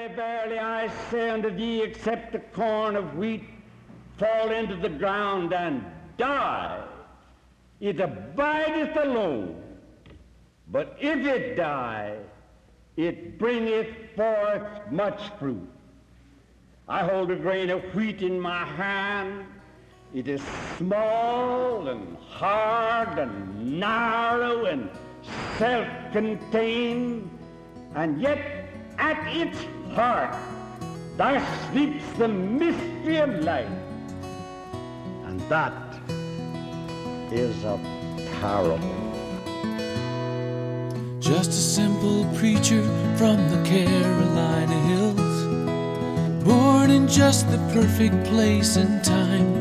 Verily, verily, I say unto thee, except the corn of wheat fall into the ground and die, it abideth alone. But if it die, it bringeth forth much fruit. I hold a grain of wheat in my hand. It is small and hard and narrow and self-contained, and yet at its heart there sleeps the mystery of life. And that is a parable. Just a simple preacher from the Carolina hills, born in just the perfect place and time.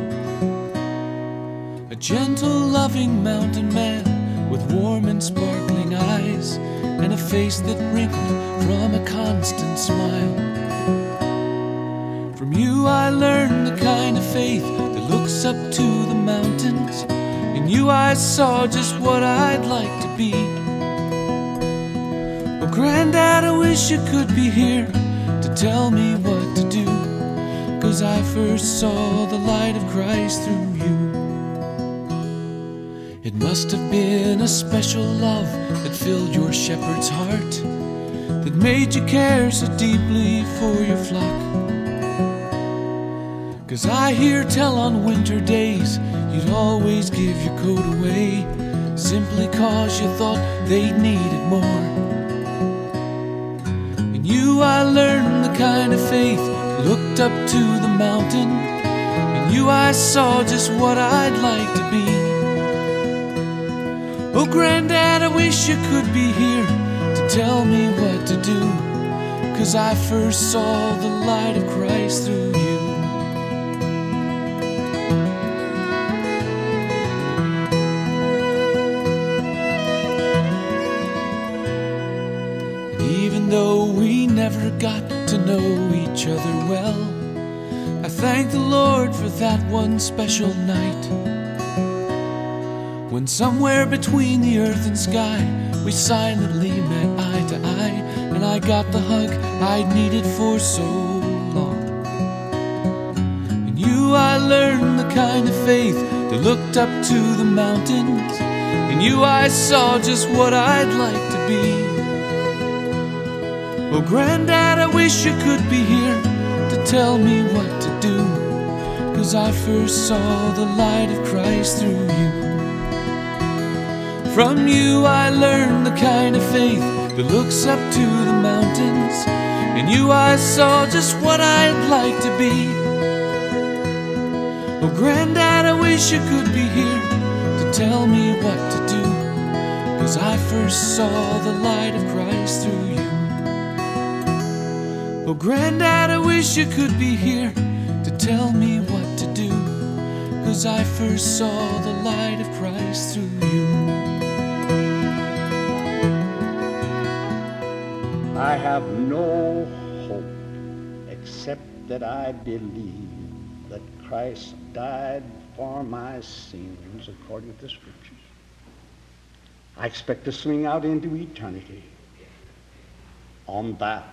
A gentle, loving mountain man with warm and sparkling eyes and a face that wrinkled from a constant smile. From you, I learned the kind of faith that looks up to the mountains. In you, I saw just what I'd like to be. Oh, Granddad, I wish you could be here to tell me what to do. Cause I first saw the light of Christ through you. It must have been a special love that filled your shepherd's heart, that made you care so deeply for your flock. Cause I hear tell on winter days you'd always give your coat away, simply cause you thought they needed more. In you I learned the kind of faith looked up to the mountain. In you I saw just what I'd like to be. Oh, Granddad, I wish you could be here to tell me what to do. Cause I first saw the light of Christ through you. And even though we never got to know each other well, I thank the Lord for that one special night. When somewhere between the earth and sky we silently met eye to eye, and I got the hug I'd needed for so long. In you I learned the kind of faith that looked up to the mountains. In you I saw just what I'd like to be. Oh, Granddad, I wish you could be here to tell me what to do. Cause I first saw the light of Christ through you. From you I learned the kind of faith that looks up to the mountains. In you I saw just what I'd like to be. Oh, Granddad, I wish you could be here to tell me what to do. Cause I first saw the light of Christ through you. Oh, Granddad, I wish you could be here to tell me what to do. Cause I first saw the light of Christ through you. I have no hope except that I believe that Christ died for my sins according to the Scriptures. I expect to swing out into eternity on that